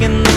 making the